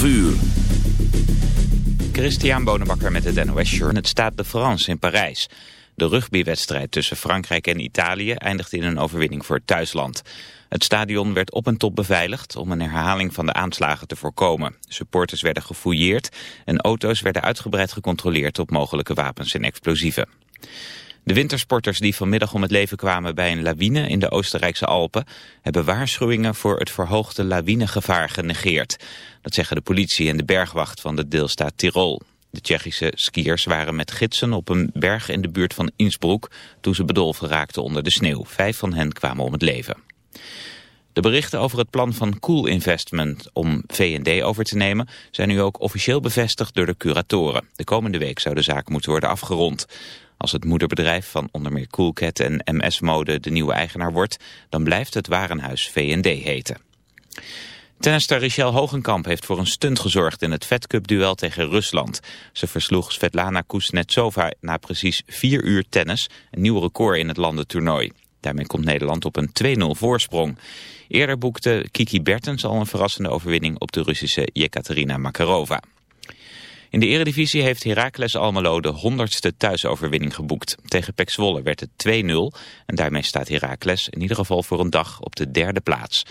12 uur. Christian Bonenbakker met het NOS Journal. Het Stade de France in Parijs. De rugbywedstrijd tussen Frankrijk en Italië eindigde in een overwinning voor het thuisland. Het stadion werd op en top beveiligd om een herhaling van de aanslagen te voorkomen. Supporters werden gefouilleerd en auto's werden uitgebreid gecontroleerd op mogelijke wapens en explosieven. De wintersporters die vanmiddag om het leven kwamen bij een lawine in de Oostenrijkse Alpen... hebben waarschuwingen voor het verhoogde lawinegevaar genegeerd. Dat zeggen de politie en de bergwacht van de deelstaat Tirol. De Tsjechische skiers waren met gidsen op een berg in de buurt van Innsbruck... toen ze bedolven raakten onder de sneeuw. Vijf van hen kwamen om het leven. De berichten over het plan van Cool Investment om V&D over te nemen... zijn nu ook officieel bevestigd door de curatoren. De komende week zou de zaak moeten worden afgerond. Als het moederbedrijf van onder meer Coolcat en MS Mode de nieuwe eigenaar wordt, dan blijft het warenhuis V&D heten. Tennister Richelle Hogenkamp heeft voor een stunt gezorgd in het Fed Cup duel tegen Rusland. Ze versloeg Svetlana Kuznetsova na precies vier uur tennis, een nieuw record in het landentoernooi. Daarmee komt Nederland op een 2-0 voorsprong. Eerder boekte Kiki Bertens al een verrassende overwinning op de Russische Yekaterina Makarova. In de eredivisie heeft Heracles Almelo de honderdste thuisoverwinning geboekt. Tegen Pek Zwolle werd het 2-0 en daarmee staat Heracles in ieder geval voor een dag op de derde plaats.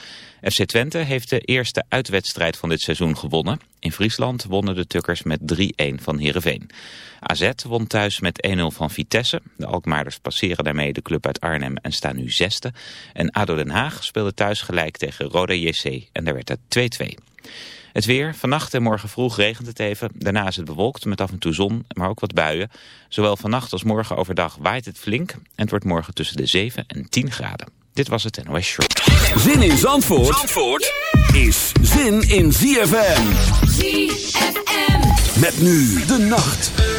FC Twente heeft de eerste uitwedstrijd van dit seizoen gewonnen. In Friesland wonnen de Tukkers met 3-1 van Heerenveen. AZ won thuis met 1-0 van Vitesse. De Alkmaarders passeren daarmee de club uit Arnhem en staan nu zesde. En ADO Den Haag speelde thuis gelijk tegen Roda JC en daar werd het 2-2. Het weer, vannacht en morgen vroeg regent het even. Daarna is het bewolkt met af en toe zon, maar ook wat buien. Zowel vannacht als morgen overdag waait het flink. En het wordt morgen tussen de 7 en 10 graden. Dit was het NOS Short. Zin in Zandvoort, Zandvoort is zin in ZFM. ZFM. Met nu de nacht.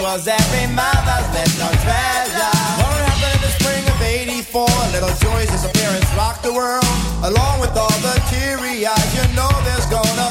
was every mother's little treasure. What happened in the spring of 84? Little Joy's disappearance rocked the world. Along with all the teary eyes, you know there's gonna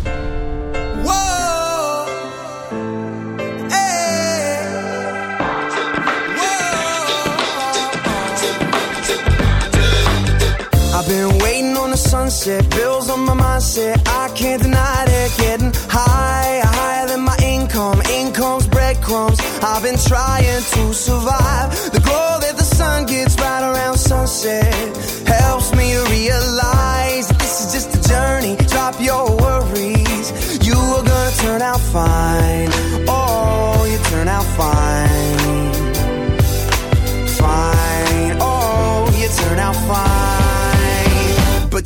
I can't deny it. Getting higher, higher than my income. Income's breadcrumbs. I've been trying to survive. The glow that the sun gets right around sunset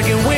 second wind.